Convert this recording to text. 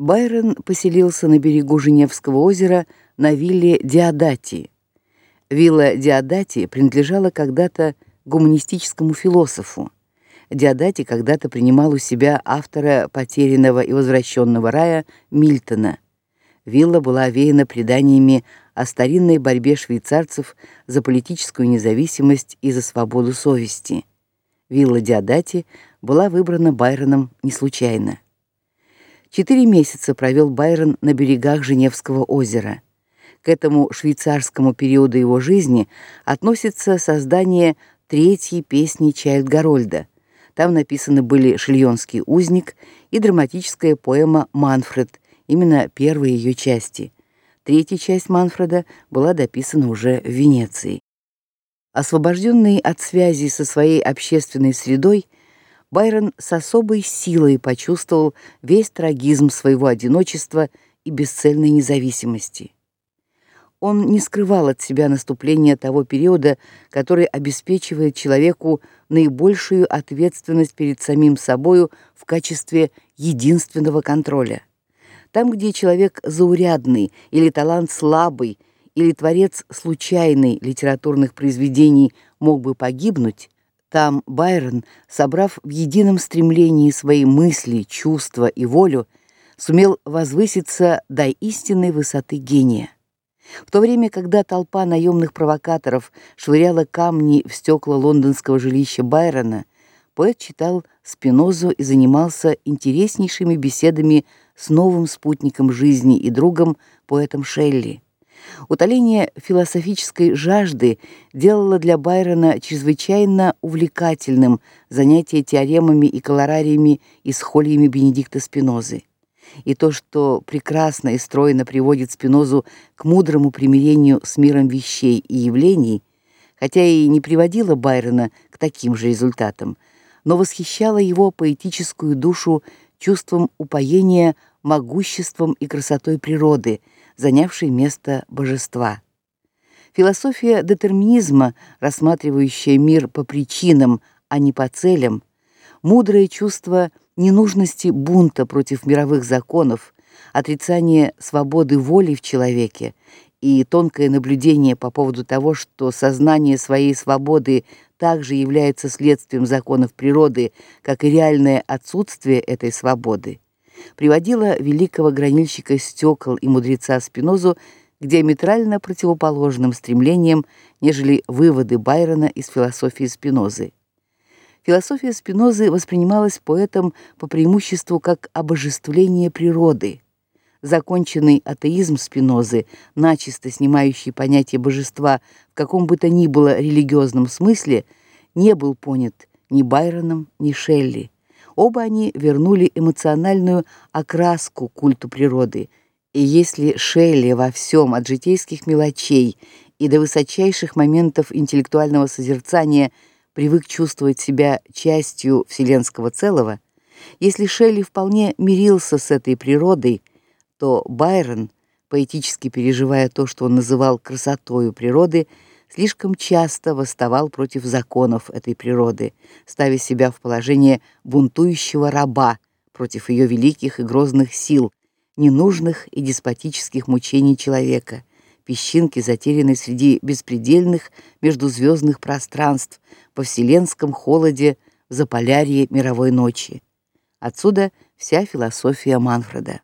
Байрон поселился на берегу Женевского озера на вилле Диодати. Вилла Диодати принадлежала когда-то гуманистическому философу. Диодати когда-то принимал у себя автора потерянного и возвращенного рая Мильтона. Вилла была овеяна преданиями о старинной борьбе швейцарцев за политическую независимость и за свободу совести. Вилла Диодати была выбрана Байроном не случайно. Четыре месяца провел Байрон на берегах Женевского озера. К этому швейцарскому периоду его жизни относится создание третьей песни Чайльд-Гарольда. Там написаны были Шильонский узник и драматическая поэма Манфред, именно первые ее части. Третья часть Манфреда была дописана уже в Венеции. Освобожденный от связи со своей общественной средой, Байрон с особой силой почувствовал весь трагизм своего одиночества и бесцельной независимости. Он не скрывал от себя наступление того периода, который обеспечивает человеку наибольшую ответственность перед самим собою в качестве единственного контроля. Там, где человек заурядный или талант слабый, или творец случайный литературных произведений мог бы погибнуть, там Байрон, собрав в едином стремлении свои мысли, чувства и волю, сумел возвыситься до истинной высоты гения. В то время, когда толпа наемных провокаторов швыряла камни в стекла лондонского жилища Байрона, поэт читал Спинозу и занимался интереснейшими беседами с новым спутником жизни и другом, поэтом Шелли. Утоление философической жажды делало для Байрона чрезвычайно увлекательным занятие теоремами и колорариями и схолиями Бенедикта Спинозы. И то, что прекрасно и стройно приводит Спинозу к мудрому примирению с миром вещей и явлений, хотя и не приводило Байрона к таким же результатам, но восхищало его поэтическую душу чувством упоения могуществом и красотой природы, занявшей место божества. Философия детерминизма, рассматривающая мир по причинам, а не по целям, мудрое чувство ненужности бунта против мировых законов, отрицание свободы воли в человеке и тонкое наблюдение по поводу того, что сознание своей свободы также является следствием законов природы, как и реальное отсутствие этой свободы приводила великого гранильщика стекол и мудреца Спинозу к диаметрально противоположным стремлениям, нежели выводы Байрона из философии Спинозы. Философия Спинозы воспринималась поэтом по преимуществу как обожествление природы. Законченный атеизм Спинозы, начисто снимающий понятие божества в каком бы то ни было религиозном смысле, не был понят ни Байроном, ни Шелли. Оба они вернули эмоциональную окраску культу природы. И если Шелли во всем от житейских мелочей и до высочайших моментов интеллектуального созерцания привык чувствовать себя частью вселенского целого, если Шелли вполне мирился с этой природой, то Байрон, поэтически переживая то, что он называл красотою природы, слишком часто восставал против законов этой природы, ставя себя в положение бунтующего раба против ее великих и грозных сил, ненужных и деспотических мучений человека, песчинки, затерянной среди беспредельных междузвездных пространств по вселенском холоде в заполярье мировой ночи. Отсюда вся философия Манфреда.